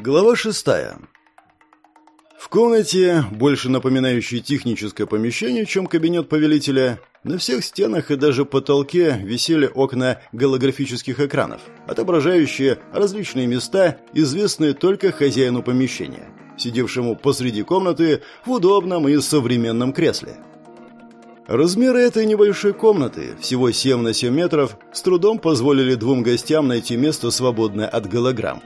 Глава шестая. В комнате, больше напоминающей техническое помещение, чем кабинет повелителя, на всех стенах и даже потолке висели окна голографических экранов, отображающие различные места, известные только хозяину помещения, сидевшему посреди комнаты в удобном и современном кресле. Размеры этой небольшой комнаты, всего 7 на 7 метров, с трудом позволили двум гостям найти место, свободное от голограмм.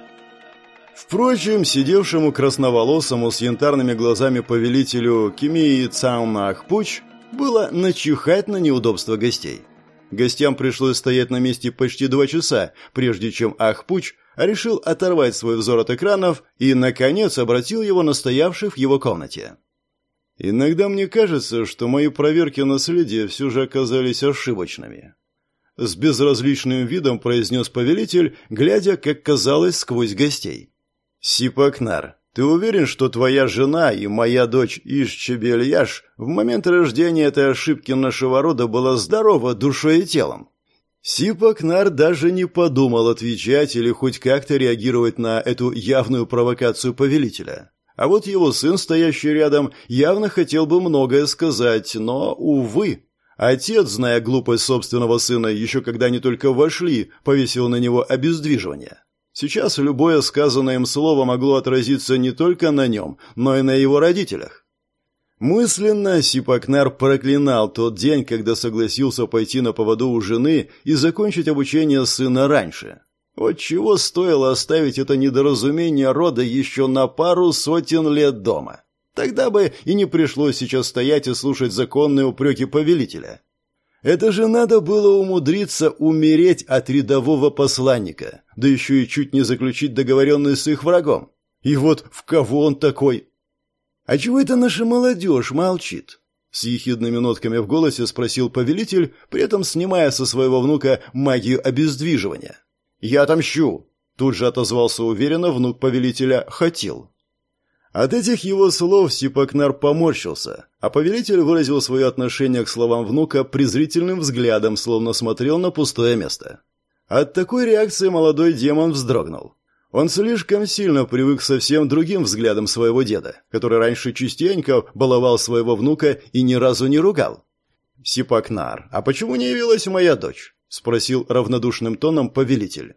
Впрочем, сидевшему красноволосому с янтарными глазами повелителю Кимии Цауна Ахпуч было начихать на неудобства гостей. Гостям пришлось стоять на месте почти два часа, прежде чем Ахпуч решил оторвать свой взор от экранов и, наконец, обратил его на стоявших в его комнате. «Иногда мне кажется, что мои проверки наследия все же оказались ошибочными», с безразличным видом произнес повелитель, глядя, как казалось, сквозь гостей. «Сипакнар, ты уверен, что твоя жена и моя дочь Ишчебельяш в момент рождения этой ошибки нашего рода была здорова душой и телом?» Сипакнар даже не подумал отвечать или хоть как-то реагировать на эту явную провокацию повелителя. А вот его сын, стоящий рядом, явно хотел бы многое сказать, но, увы. Отец, зная глупость собственного сына, еще когда они только вошли, повесил на него обездвиживание. Сейчас любое сказанное им слово могло отразиться не только на нем, но и на его родителях. Мысленно Сипакнар проклинал тот день, когда согласился пойти на поводу у жены и закончить обучение сына раньше. Вот чего стоило оставить это недоразумение рода еще на пару сотен лет дома. Тогда бы и не пришлось сейчас стоять и слушать законные упреки повелителя. Это же надо было умудриться умереть от рядового посланника, да еще и чуть не заключить договоренность с их врагом. И вот в кого он такой? А чего это наша молодежь молчит? С ехидными нотками в голосе спросил повелитель, при этом снимая со своего внука магию обездвиживания. «Я отомщу!» Тут же отозвался уверенно внук повелителя Хотел. От этих его слов Сипакнар поморщился, а повелитель выразил свое отношение к словам внука презрительным взглядом, словно смотрел на пустое место. От такой реакции молодой демон вздрогнул. Он слишком сильно привык к совсем другим взглядам своего деда, который раньше частенько баловал своего внука и ни разу не ругал. «Сипакнар, а почему не явилась моя дочь?» – спросил равнодушным тоном повелитель.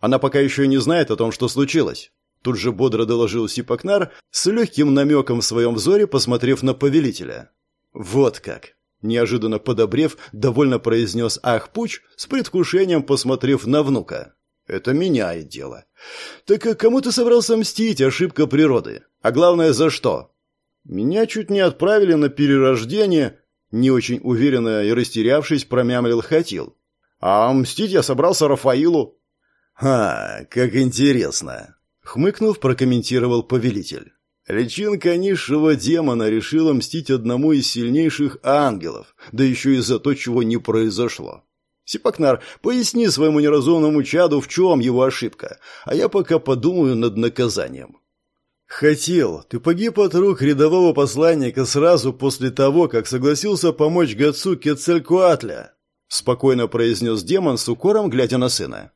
«Она пока еще не знает о том, что случилось». Тут же бодро доложил Сипакнар, с легким намеком в своем взоре, посмотрев на повелителя. «Вот как!» Неожиданно подобрев, довольно произнес Ахпуч, с предвкушением посмотрев на внука. «Это меняет дело. Так кому ты собрался мстить, ошибка природы? А главное, за что?» «Меня чуть не отправили на перерождение», не очень уверенно и растерявшись, промямлил Хатил. «А мстить я собрался Рафаилу». «А, как интересно!» Хмыкнув, прокомментировал повелитель. Личинка низшего демона решила мстить одному из сильнейших ангелов, да еще и за то, чего не произошло. Сипакнар, поясни своему неразумному чаду, в чем его ошибка, а я пока подумаю над наказанием. «Хотел. Ты погиб от рук рядового посланника сразу после того, как согласился помочь Гацу Кецелькуатля», спокойно произнес демон с укором, глядя на сына.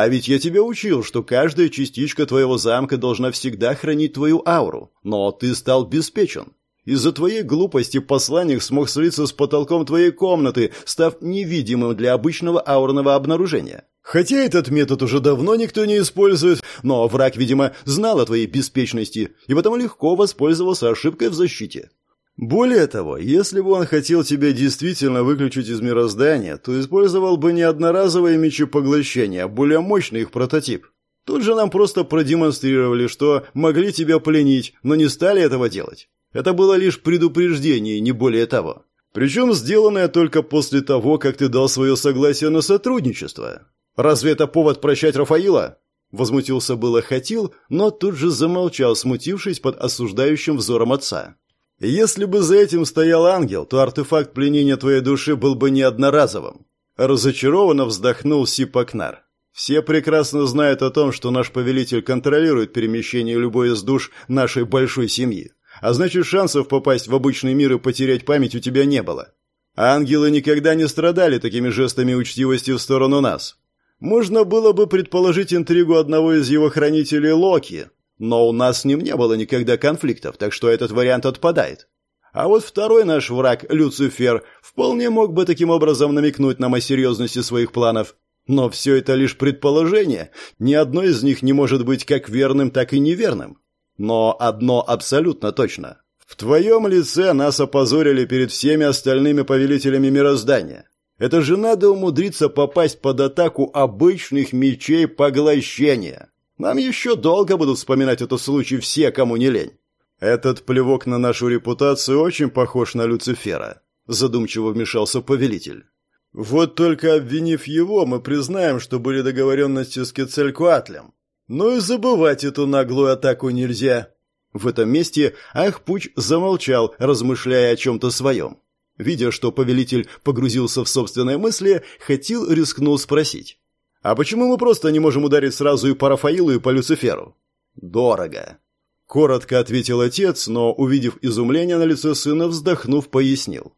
А ведь я тебя учил, что каждая частичка твоего замка должна всегда хранить твою ауру. Но ты стал беспечен. Из-за твоей глупости посланник смог слиться с потолком твоей комнаты, став невидимым для обычного аурного обнаружения. Хотя этот метод уже давно никто не использует, но враг, видимо, знал о твоей беспечности и потому легко воспользовался ошибкой в защите. Более того, если бы он хотел тебя действительно выключить из мироздания, то использовал бы не одноразовые мечи поглощения, а более мощный их прототип. Тут же нам просто продемонстрировали, что могли тебя пленить, но не стали этого делать. Это было лишь предупреждение, не более того. Причем сделанное только после того, как ты дал свое согласие на сотрудничество. Разве это повод прощать Рафаила? Возмутился было Хатил, но тут же замолчал, смутившись под осуждающим взором отца. Если бы за этим стоял ангел, то артефакт пленения твоей души был бы не одноразовым. Разочарованно вздохнул Сипакнар. Все прекрасно знают о том, что наш повелитель контролирует перемещение любой из душ нашей большой семьи. А значит, шансов попасть в обычный мир и потерять память у тебя не было. Ангелы никогда не страдали такими жестами учтивости в сторону нас. Можно было бы предположить интригу одного из его хранителей Локи, Но у нас с ним не было никогда конфликтов, так что этот вариант отпадает. А вот второй наш враг, Люцифер, вполне мог бы таким образом намекнуть нам о серьезности своих планов. Но все это лишь предположение. Ни одно из них не может быть как верным, так и неверным. Но одно абсолютно точно. В твоем лице нас опозорили перед всеми остальными повелителями мироздания. Это же надо умудриться попасть под атаку обычных мечей поглощения. Нам еще долго будут вспоминать этот случай все, кому не лень. Этот плевок на нашу репутацию очень похож на Люцифера, задумчиво вмешался повелитель. Вот только обвинив его, мы признаем, что были договоренности с Кецелькуатлем. Но и забывать эту наглую атаку нельзя. В этом месте Ахпуч замолчал, размышляя о чем-то своем. Видя, что повелитель погрузился в собственные мысли, Хатил рискнул спросить. «А почему мы просто не можем ударить сразу и по Рафаилу, и по Люциферу?» «Дорого». Коротко ответил отец, но, увидев изумление на лице сына, вздохнув, пояснил.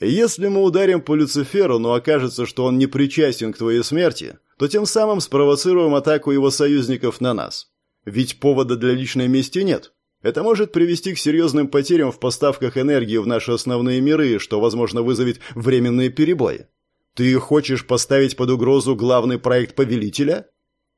«Если мы ударим по Люциферу, но окажется, что он не причастен к твоей смерти, то тем самым спровоцируем атаку его союзников на нас. Ведь повода для личной мести нет. Это может привести к серьезным потерям в поставках энергии в наши основные миры, что, возможно, вызовет временные перебои. Ты хочешь поставить под угрозу главный проект Повелителя?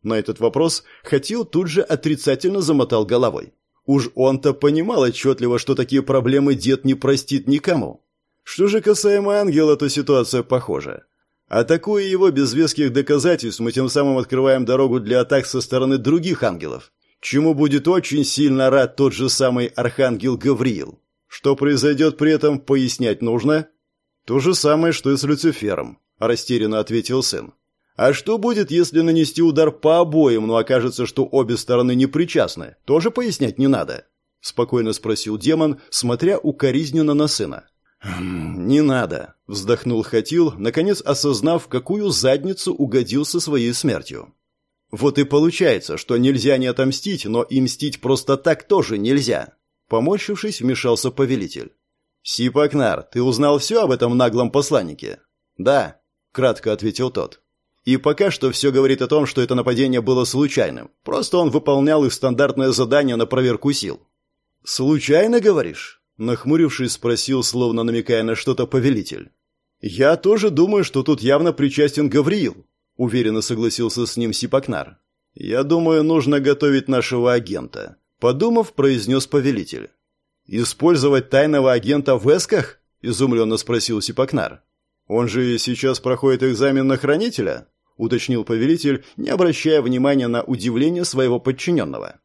На этот вопрос Хатил тут же отрицательно замотал головой. Уж он-то понимал отчетливо, что такие проблемы дед не простит никому. Что же касаемо ангела, то ситуация похожа. Атакуя его без веских доказательств, мы тем самым открываем дорогу для атак со стороны других ангелов чему будет очень сильно рад тот же самый архангел Гавриил. Что произойдет при этом, пояснять нужно? То же самое, что и с Люцифером, растерянно ответил сын. А что будет, если нанести удар по обоим, но окажется, что обе стороны не причастны? Тоже пояснять не надо, спокойно спросил демон, смотря укоризненно на сына. «Хм, «Не надо», — вздохнул Хатил, наконец осознав, какую задницу угодил со своей смертью. Вот и получается, что нельзя не отомстить, но и мстить просто так тоже нельзя. Поморщившись, вмешался повелитель. «Сипакнар, ты узнал все об этом наглом посланнике?» «Да», — кратко ответил тот. «И пока что все говорит о том, что это нападение было случайным. Просто он выполнял их стандартное задание на проверку сил». «Случайно, говоришь?» — нахмурившись, спросил, словно намекая на что-то повелитель. «Я тоже думаю, что тут явно причастен Гавриил. — уверенно согласился с ним Сипакнар. «Я думаю, нужно готовить нашего агента», — подумав, произнес повелитель. «Использовать тайного агента в эсках?» — изумленно спросил Сипакнар. «Он же сейчас проходит экзамен на хранителя?» — уточнил повелитель, не обращая внимания на удивление своего подчиненного.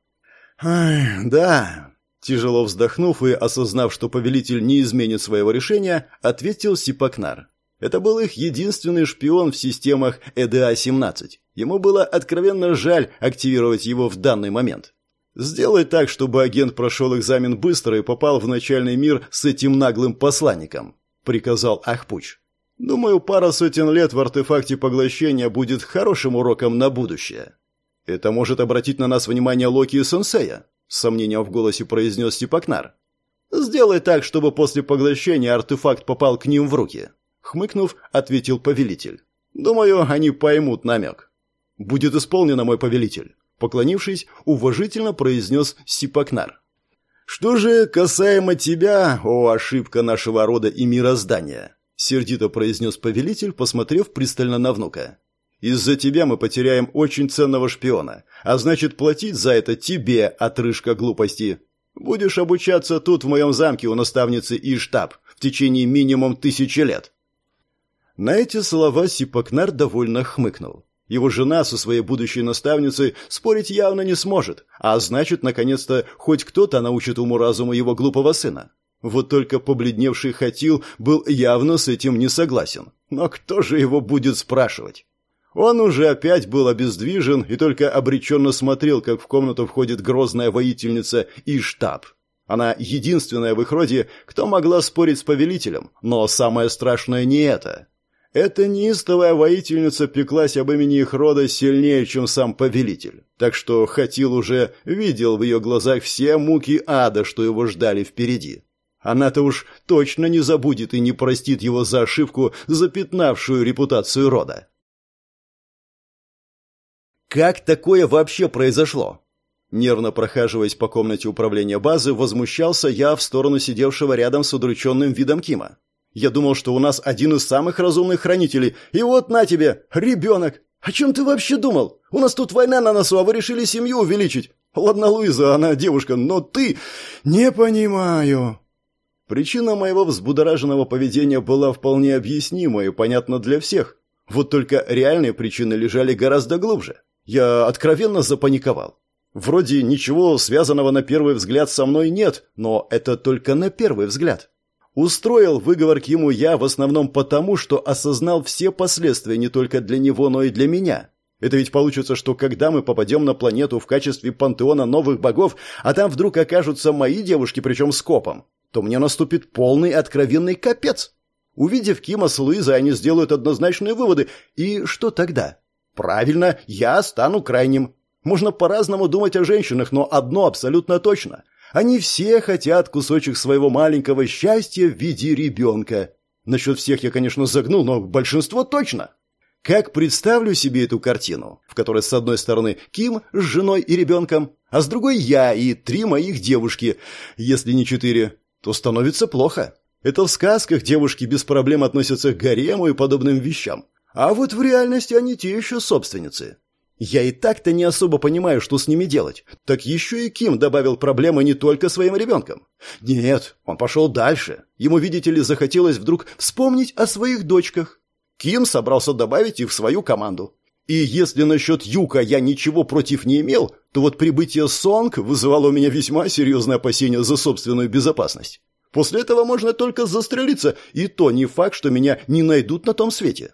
«Ай, да», Тяжело вздохнув и осознав, что повелитель не изменит своего решения, ответил Сипакнар. Это был их единственный шпион в системах ЭДА-17. Ему было откровенно жаль активировать его в данный момент. Сделай так, чтобы агент прошел экзамен быстро и попал в начальный мир с этим наглым посланником», — приказал Ахпуч. «Думаю, пара сотен лет в артефакте поглощения будет хорошим уроком на будущее. Это может обратить на нас внимание Локи и Сенсея», — с сомнением в голосе произнес Степакнар. «Сделай так, чтобы после поглощения артефакт попал к ним в руки хмыкнув, ответил повелитель. Думаю, они поймут намек. Будет исполнено, мой повелитель, поклонившись, уважительно произнес Сипакнар. Что же касаемо тебя, о ошибка нашего рода и мироздания, сердито произнес повелитель, посмотрев пристально на внука. Из-за тебя мы потеряем очень ценного шпиона, а значит, платить за это тебе, отрыжка глупости. Будешь обучаться тут, в моем замке, у наставницы Иштаб, в течение минимум тысячи лет. На эти слова Сипакнар довольно хмыкнул. Его жена со своей будущей наставницей спорить явно не сможет, а значит, наконец-то, хоть кто-то научит уму-разуму его глупого сына. Вот только побледневший Хатил был явно с этим не согласен. Но кто же его будет спрашивать? Он уже опять был обездвижен и только обреченно смотрел, как в комнату входит грозная воительница Иштаб. Она единственная в их роде, кто могла спорить с повелителем, но самое страшное не это. Эта неистовая воительница пеклась об имени их рода сильнее, чем сам повелитель. Так что Хатил уже видел в ее глазах все муки ада, что его ждали впереди. Она-то уж точно не забудет и не простит его за ошибку, запятнавшую репутацию рода. Как такое вообще произошло? Нервно прохаживаясь по комнате управления базы, возмущался я в сторону сидевшего рядом с удрученным видом Кима. «Я думал, что у нас один из самых разумных хранителей, и вот на тебе, ребенок! О чем ты вообще думал? У нас тут война на носу, а вы решили семью увеличить. Ладно, Луиза, она девушка, но ты... Не понимаю». Причина моего взбудораженного поведения была вполне объяснима и понятна для всех. Вот только реальные причины лежали гораздо глубже. Я откровенно запаниковал. Вроде ничего связанного на первый взгляд со мной нет, но это только на первый взгляд. Устроил выговор к ему я в основном потому, что осознал все последствия не только для него, но и для меня. Это ведь получится, что когда мы попадем на планету в качестве пантеона новых богов, а там вдруг окажутся мои девушки, причем с копом, то мне наступит полный откровенный капец. Увидев Кима с Луизой, они сделают однозначные выводы. И что тогда? Правильно, я стану крайним. Можно по-разному думать о женщинах, но одно абсолютно точно. Они все хотят кусочек своего маленького счастья в виде ребенка. Насчет всех я, конечно, загнул, но большинство точно. Как представлю себе эту картину, в которой с одной стороны Ким с женой и ребенком, а с другой я и три моих девушки, если не четыре, то становится плохо. Это в сказках девушки без проблем относятся к гарему и подобным вещам. А вот в реальности они те еще собственницы. Я и так-то не особо понимаю, что с ними делать. Так еще и Ким добавил проблемы не только своим ребенком. Нет, он пошел дальше. Ему, видите ли, захотелось вдруг вспомнить о своих дочках. Ким собрался добавить их в свою команду. И если насчет Юка я ничего против не имел, то вот прибытие Сонг вызывало у меня весьма серьезное опасение за собственную безопасность. После этого можно только застрелиться, и то не факт, что меня не найдут на том свете.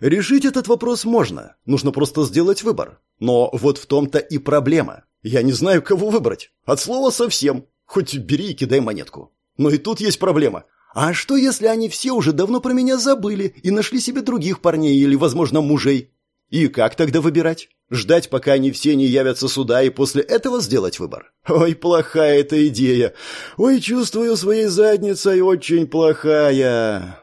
Решить этот вопрос можно, нужно просто сделать выбор. Но вот в том-то и проблема. Я не знаю, кого выбрать. От слова совсем. Хоть бери и кидай монетку. Но и тут есть проблема. А что, если они все уже давно про меня забыли и нашли себе других парней или, возможно, мужей? И как тогда выбирать? Ждать, пока они все не явятся сюда, и после этого сделать выбор? Ой, плохая эта идея. Ой, чувствую своей задницей очень плохая.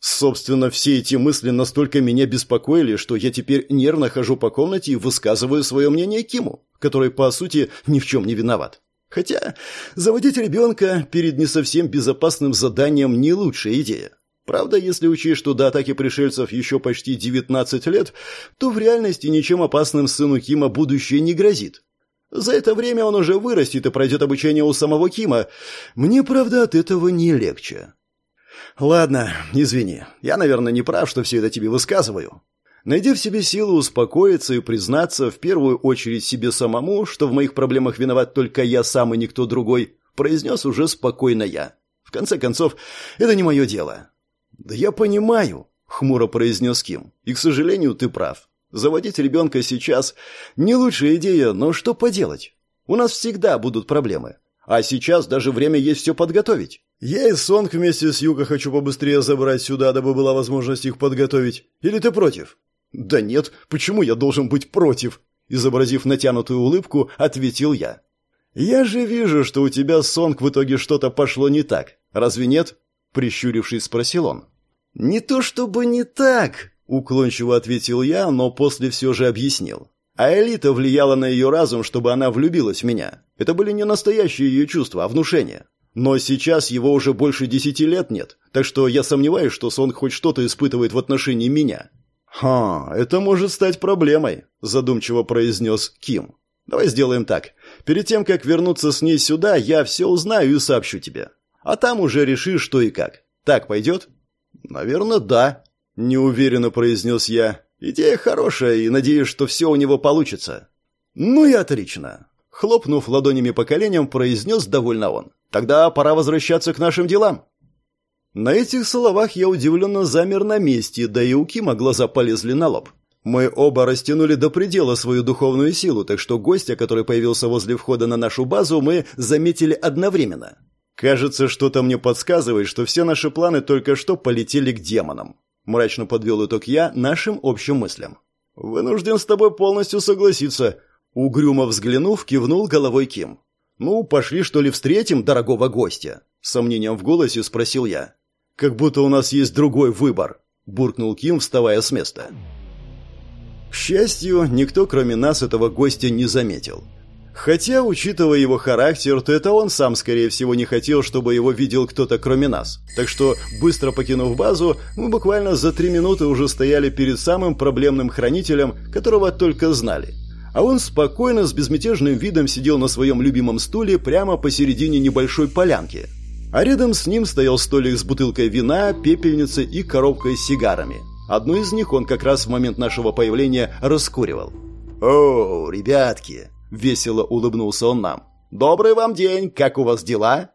Собственно, все эти мысли настолько меня беспокоили, что я теперь нервно хожу по комнате и высказываю свое мнение Киму, который, по сути, ни в чем не виноват. Хотя заводить ребенка перед не совсем безопасным заданием не лучшая идея. Правда, если учесть, что до атаки пришельцев еще почти 19 лет, то в реальности ничем опасным сыну Кима будущее не грозит. За это время он уже вырастет и пройдет обучение у самого Кима. Мне, правда, от этого не легче. Ладно, извини. Я, наверное, не прав, что все это тебе высказываю. Найди в себе силы успокоиться и признаться в первую очередь себе самому, что в моих проблемах виноват только я сам и никто другой, произнес уже спокойно я. В конце концов, это не мое дело. Да я понимаю, хмуро произнес Ким. И, к сожалению, ты прав. Заводить ребенка сейчас не лучшая идея, но что поделать? У нас всегда будут проблемы. А сейчас даже время есть все подготовить. Я и Сонг вместе с Юго хочу побыстрее забрать сюда, дабы была возможность их подготовить. Или ты против? Да нет, почему я должен быть против? Изобразив натянутую улыбку, ответил я. Я же вижу, что у тебя Сонг в итоге что-то пошло не так. Разве нет? Прищурившись, спросил он. Не то чтобы не так, уклончиво ответил я, но после все же объяснил. А элита влияла на ее разум, чтобы она влюбилась в меня. Это были не настоящие ее чувства, а внушения. Но сейчас его уже больше десяти лет нет, так что я сомневаюсь, что Сон хоть что-то испытывает в отношении меня. «Ха, это может стать проблемой», – задумчиво произнес Ким. «Давай сделаем так. Перед тем, как вернуться с ней сюда, я все узнаю и сообщу тебе. А там уже решишь, что и как. Так пойдет?» «Наверное, да», – неуверенно произнес я. «Идея хорошая, и надеюсь, что все у него получится». «Ну и отлично. Хлопнув ладонями по коленям, произнес довольно он. «Тогда пора возвращаться к нашим делам». На этих словах я удивленно замер на месте, да и у Кима глаза полезли на лоб. Мы оба растянули до предела свою духовную силу, так что гостя, который появился возле входа на нашу базу, мы заметили одновременно. Кажется, что-то мне подсказывает, что все наши планы только что полетели к демонам. Мрачно подвел итог я нашим общим мыслям. «Вынужден с тобой полностью согласиться», Угрюмо взглянув, кивнул головой Ким. «Ну, пошли, что ли, встретим дорогого гостя?» С сомнением в голосе спросил я. «Как будто у нас есть другой выбор», – буркнул Ким, вставая с места. К счастью, никто, кроме нас, этого гостя не заметил. Хотя, учитывая его характер, то это он сам, скорее всего, не хотел, чтобы его видел кто-то кроме нас. Так что, быстро покинув базу, мы буквально за три минуты уже стояли перед самым проблемным хранителем, которого только знали. А он спокойно, с безмятежным видом сидел на своем любимом стуле прямо посередине небольшой полянки. А рядом с ним стоял столик с бутылкой вина, пепельницей и коробкой с сигарами. Одну из них он как раз в момент нашего появления раскуривал. «О, ребятки!» Весело улыбнулся он нам. «Добрый вам день! Как у вас дела?»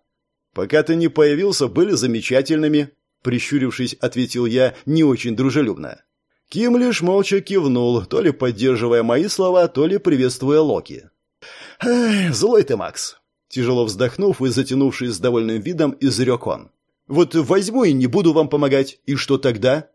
«Пока ты не появился, были замечательными», — прищурившись, ответил я не очень дружелюбно. Ким лишь молча кивнул, то ли поддерживая мои слова, то ли приветствуя Локи. «Эх, злой ты, Макс!» Тяжело вздохнув и затянувшись с довольным видом, изрек он. «Вот возьму и не буду вам помогать. И что тогда?»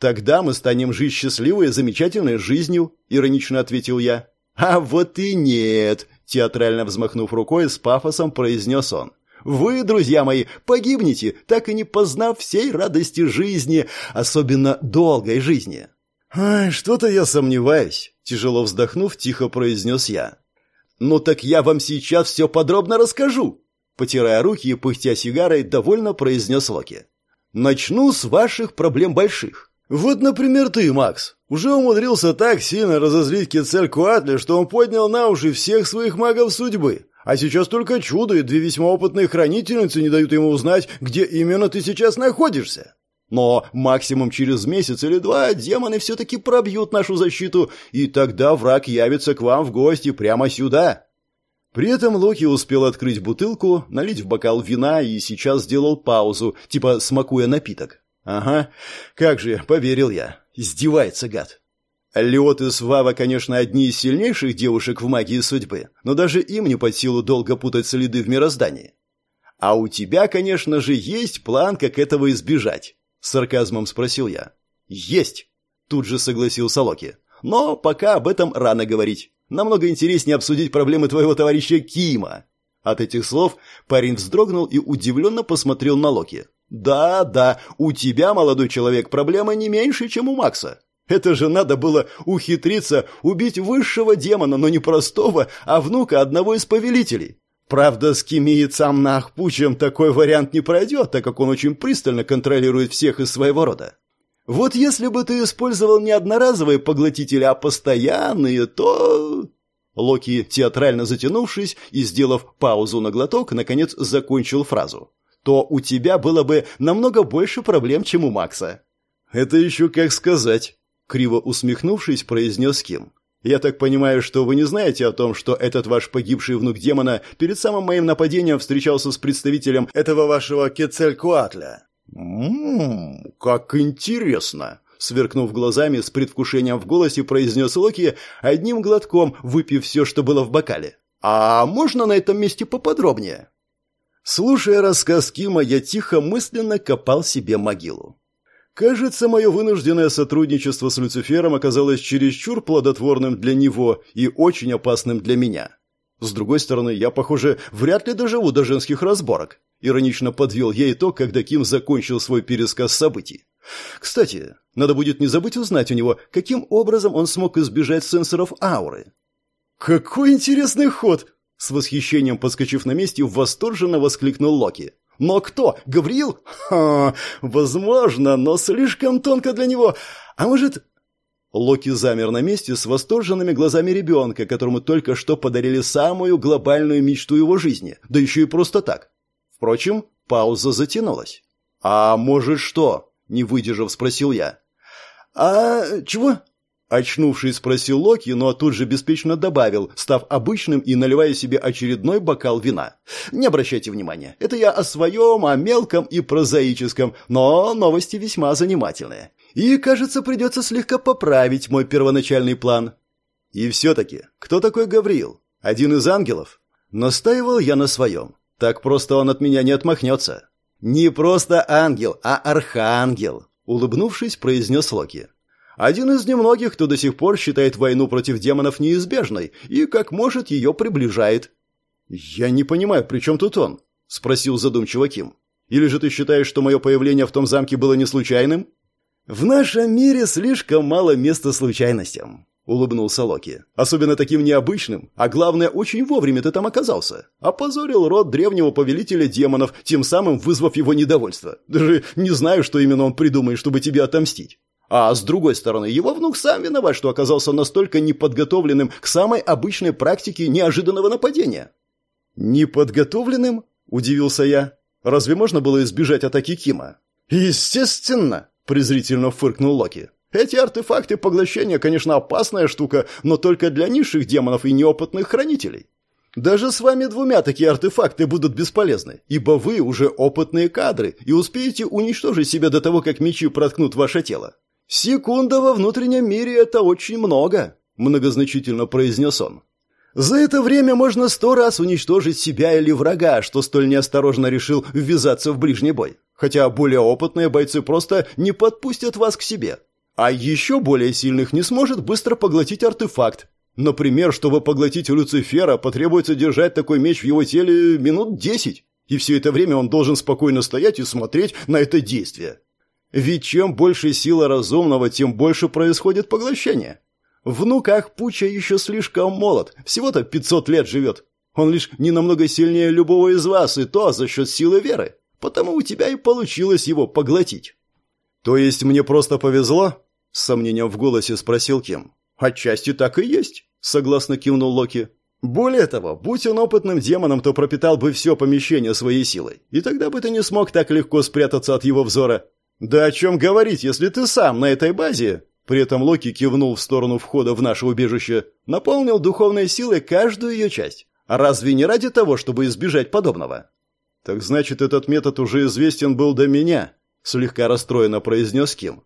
«Тогда мы станем жить счастливой и замечательной жизнью», — иронично ответил я. «А вот и нет!» – театрально взмахнув рукой, с пафосом произнес он. «Вы, друзья мои, погибнете, так и не познав всей радости жизни, особенно долгой жизни». «Ай, что-то я сомневаюсь», – тяжело вздохнув, тихо произнес я. «Ну так я вам сейчас все подробно расскажу», – потирая руки и пыхтя сигарой, довольно произнес Локи. «Начну с ваших проблем больших. Вот, например, ты, Макс, уже умудрился так сильно разозлить Кецелькуатля, что он поднял на уши всех своих магов судьбы. А сейчас только чудо и две весьма опытные хранительницы не дают ему узнать, где именно ты сейчас находишься. Но максимум через месяц или два демоны все-таки пробьют нашу защиту, и тогда враг явится к вам в гости прямо сюда. При этом Локи успел открыть бутылку, налить в бокал вина и сейчас сделал паузу, типа смакуя напиток. Ага, как же, поверил я. Издевается гад. Леот и Свава, конечно, одни из сильнейших девушек в магии судьбы, но даже им не под силу долго путать следы в мироздании. А у тебя, конечно же, есть план, как этого избежать, с сарказмом спросил я. Есть, тут же согласился Локи. Но пока об этом рано говорить. Намного интереснее обсудить проблемы твоего товарища Кима. От этих слов парень вздрогнул и удивленно посмотрел на Локи. «Да, да, у тебя, молодой человек, проблема не меньше, чем у Макса. Это же надо было ухитриться убить высшего демона, но не простого, а внука одного из повелителей. Правда, с Кимиицам Нахпучем такой вариант не пройдет, так как он очень пристально контролирует всех из своего рода. Вот если бы ты использовал не одноразовые поглотители, а постоянные, то...» Локи, театрально затянувшись и сделав паузу на глоток, наконец закончил фразу то у тебя было бы намного больше проблем, чем у Макса». «Это еще как сказать», — криво усмехнувшись, произнес Ким. «Я так понимаю, что вы не знаете о том, что этот ваш погибший внук демона перед самым моим нападением встречался с представителем этого вашего Кецелькуатля?» «Ммм, как интересно!» Сверкнув глазами, с предвкушением в голосе, произнес Локи, одним глотком выпив все, что было в бокале. «А можно на этом месте поподробнее?» Слушая рассказ Кима, я тихо мысленно копал себе могилу. Кажется, мое вынужденное сотрудничество с Люцифером оказалось чересчур плодотворным для него и очень опасным для меня. С другой стороны, я, похоже, вряд ли доживу до женских разборок. Иронично подвел я итог, когда Ким закончил свой пересказ событий. Кстати, надо будет не забыть узнать у него, каким образом он смог избежать сенсоров ауры. «Какой интересный ход!» С восхищением подскочив на месте, восторженно воскликнул Локи. «Но кто? Гавриил? Ха, возможно, но слишком тонко для него. А может...» Локи замер на месте с восторженными глазами ребенка, которому только что подарили самую глобальную мечту его жизни, да еще и просто так. Впрочем, пауза затянулась. «А может что?» — не выдержав, спросил я. «А чего?» Очнувшись, спросил Локи, но тут же беспечно добавил, став обычным и наливая себе очередной бокал вина. «Не обращайте внимания. Это я о своем, о мелком и прозаическом, но новости весьма занимательные. И, кажется, придется слегка поправить мой первоначальный план». «И все-таки, кто такой Гавриил? Один из ангелов?» Настаивал я на своем. Так просто он от меня не отмахнется. «Не просто ангел, а архангел», — улыбнувшись, произнес Локи. Один из немногих, кто до сих пор считает войну против демонов неизбежной и, как может, ее приближает. «Я не понимаю, при чем тут он?» – спросил задумчиво Ким. «Или же ты считаешь, что мое появление в том замке было не случайным?» «В нашем мире слишком мало места случайностям», – улыбнулся Локи. «Особенно таким необычным, а главное, очень вовремя ты там оказался. Опозорил род древнего повелителя демонов, тем самым вызвав его недовольство. Даже не знаю, что именно он придумает, чтобы тебе отомстить. А с другой стороны, его внук сам виноват, что оказался настолько неподготовленным к самой обычной практике неожиданного нападения». «Неподготовленным?» – удивился я. «Разве можно было избежать атаки Кима?» «Естественно!» – презрительно фыркнул Локи. Эти артефакты поглощения, конечно, опасная штука, но только для низших демонов и неопытных хранителей. Даже с вами двумя такие артефакты будут бесполезны, ибо вы уже опытные кадры и успеете уничтожить себя до того, как мечи проткнут ваше тело. Секунда во внутреннем мире – это очень много, многозначительно произнес он. За это время можно сто раз уничтожить себя или врага, что столь неосторожно решил ввязаться в ближний бой. Хотя более опытные бойцы просто не подпустят вас к себе. А еще более сильных не сможет быстро поглотить артефакт. Например, чтобы поглотить Люцифера, потребуется держать такой меч в его теле минут десять. И все это время он должен спокойно стоять и смотреть на это действие. Ведь чем больше сила разумного, тем больше происходит поглощение. Внуках Пуча еще слишком молод, всего-то 500 лет живет. Он лишь не намного сильнее любого из вас, и то за счет силы веры. Потому у тебя и получилось его поглотить. То есть мне просто повезло? С сомнением в голосе спросил Ким. «Отчасти так и есть», — согласно кивнул Локи. «Более того, будь он опытным демоном, то пропитал бы все помещение своей силой, и тогда бы ты не смог так легко спрятаться от его взора. Да о чем говорить, если ты сам на этой базе...» При этом Локи кивнул в сторону входа в наше убежище, наполнил духовной силой каждую ее часть. А разве не ради того, чтобы избежать подобного? «Так значит, этот метод уже известен был до меня», — слегка расстроенно произнес Ким.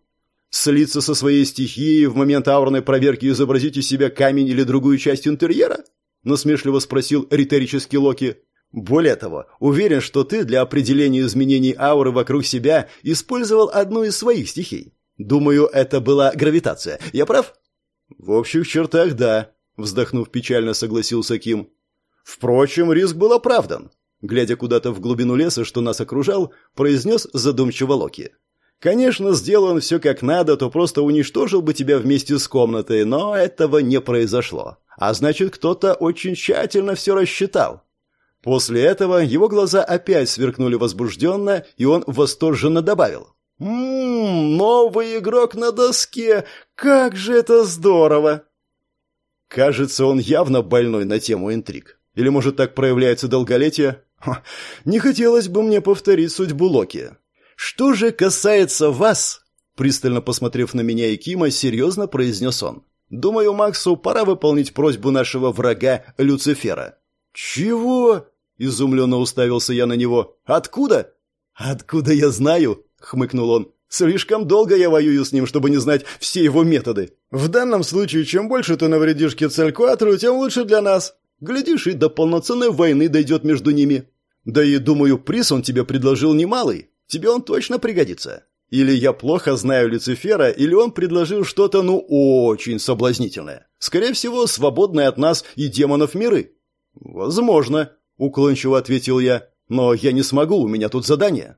Слиться со своей стихией в момент аурной проверки изобразить из себя камень или другую часть интерьера? Насмешливо спросил риторический Локи. Более того, уверен, что ты для определения изменений ауры вокруг себя использовал одну из своих стихий. Думаю, это была гравитация. Я прав? В общих чертах, да, вздохнув печально, согласился Ким. Впрочем, риск был оправдан. Глядя куда-то в глубину леса, что нас окружал, произнес задумчиво Локи. Конечно, сделал он все как надо, то просто уничтожил бы тебя вместе с комнатой, но этого не произошло. А значит, кто-то очень тщательно все рассчитал. После этого его глаза опять сверкнули возбужденно, и он восторженно добавил. «Ммм, новый игрок на доске! Как же это здорово!» Кажется, он явно больной на тему интриг. Или, может, так проявляется долголетие? Ха, не хотелось бы мне повторить судьбу Локи. «Что же касается вас?» Пристально посмотрев на меня и Кима, серьезно произнес он. «Думаю, Максу пора выполнить просьбу нашего врага Люцифера». «Чего?» – изумленно уставился я на него. «Откуда?» «Откуда я знаю?» – хмыкнул он. «Слишком долго я воюю с ним, чтобы не знать все его методы. В данном случае, чем больше ты навредишь Кецалькуатру, тем лучше для нас. Глядишь, и до полноценной войны дойдет между ними. Да и, думаю, приз он тебе предложил немалый. Тебе он точно пригодится. Или я плохо знаю Люцифера, или он предложил что-то, ну, очень соблазнительное. Скорее всего, свободное от нас и демонов миры. Возможно, уклончиво ответил я. Но я не смогу, у меня тут задание.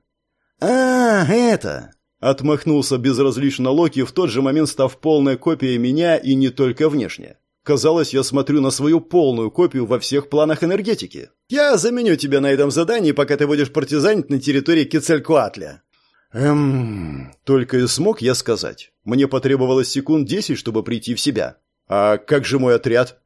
А, это... Отмахнулся безразлично Локи, в тот же момент став полной копией меня и не только внешне. Казалось, я смотрю на свою полную копию во всех планах энергетики. Я заменю тебя на этом задании, пока ты будешь партизанить на территории Кецалькуатля. Эм, только и смог я сказать. Мне потребовалось секунд десять, чтобы прийти в себя. А как же мой отряд?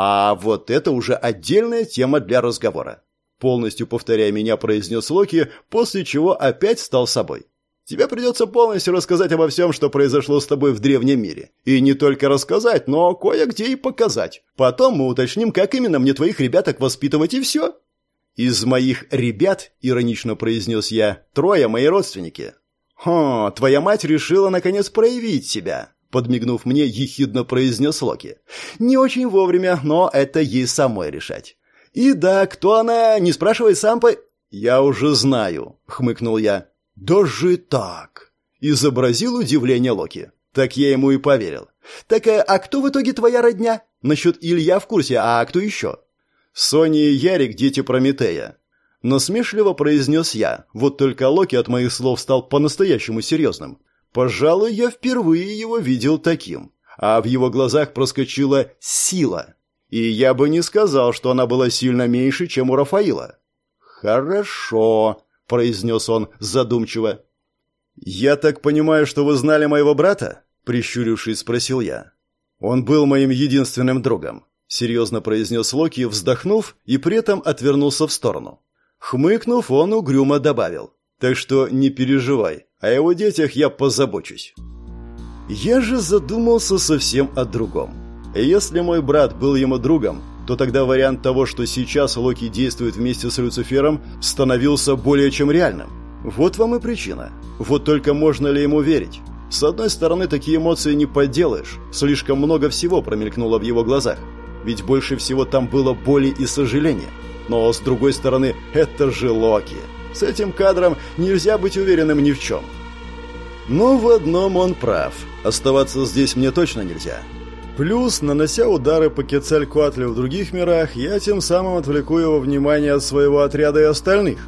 А вот это уже отдельная тема для разговора. Полностью повторяя меня, произнес Локи, после чего опять стал собой. Тебе придется полностью рассказать обо всем, что произошло с тобой в древнем мире. И не только рассказать, но кое-где и показать. Потом мы уточним, как именно мне твоих ребяток воспитывать, и все». «Из моих ребят», — иронично произнес я, — «трое мои родственники». «Хо, твоя мать решила, наконец, проявить себя», — подмигнув мне, ехидно произнес Локи. «Не очень вовремя, но это ей самой решать». «И да, кто она, не спрашивай сам по...» «Я уже знаю», — хмыкнул я. «Даже так?» – изобразил удивление Локи. Так я ему и поверил. «Так э, а кто в итоге твоя родня? Насчет Илья в курсе, а кто еще?» «Соня и Ярик – дети Прометея». Насмешливо произнес я, вот только Локи от моих слов стал по-настоящему серьезным. Пожалуй, я впервые его видел таким. а в его глазах проскочила сила. И я бы не сказал, что она была сильно меньше, чем у Рафаила. «Хорошо», — произнес он задумчиво. «Я так понимаю, что вы знали моего брата?» — прищурившись, спросил я. «Он был моим единственным другом», — серьезно произнес Локи, вздохнув и при этом отвернулся в сторону. Хмыкнув, он угрюмо добавил. «Так что не переживай, о его детях я позабочусь». Я же задумался совсем о другом. Если мой брат был ему другом, то тогда вариант того, что сейчас Локи действует вместе с Люцифером, становился более чем реальным. Вот вам и причина. Вот только можно ли ему верить? С одной стороны, такие эмоции не подделаешь. Слишком много всего промелькнуло в его глазах. Ведь больше всего там было боли и сожаления. Но с другой стороны, это же Локи. С этим кадром нельзя быть уверенным ни в чем. Но в одном он прав. Оставаться здесь мне точно нельзя. Плюс, нанося удары по Кецалькуатле в других мирах, я тем самым отвлеку его внимание от своего отряда и остальных.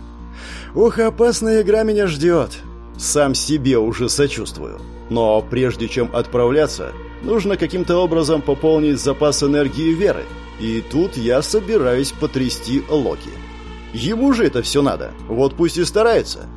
Ох, опасная игра меня ждет. Сам себе уже сочувствую. Но прежде чем отправляться, нужно каким-то образом пополнить запас энергии веры. И тут я собираюсь потрясти Локи. Ему же это все надо. Вот пусть и старается.